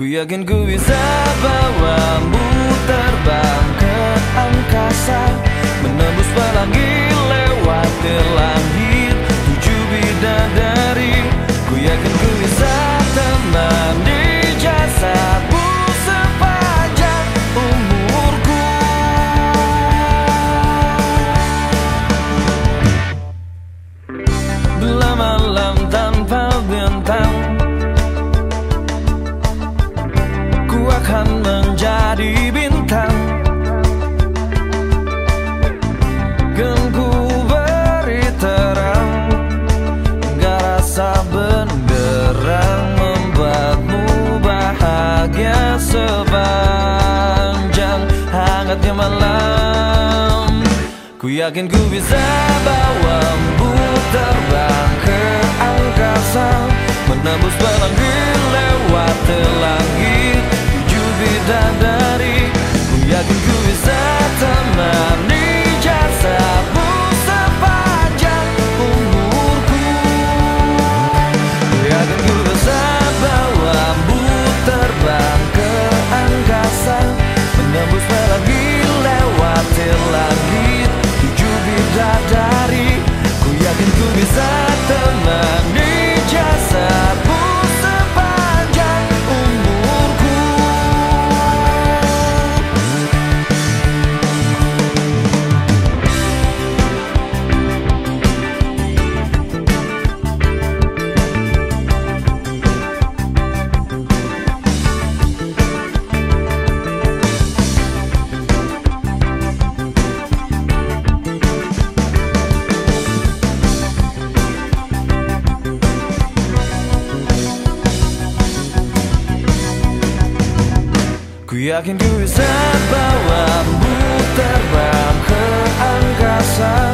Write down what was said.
Ku yakin ku bisa bawamu terbang ke angkasa. malam. Ku yakin ku bisa bawamu terbang ke angkasa Menembus belang hilang yakin ku bisa bawamu terbang ke angkasa.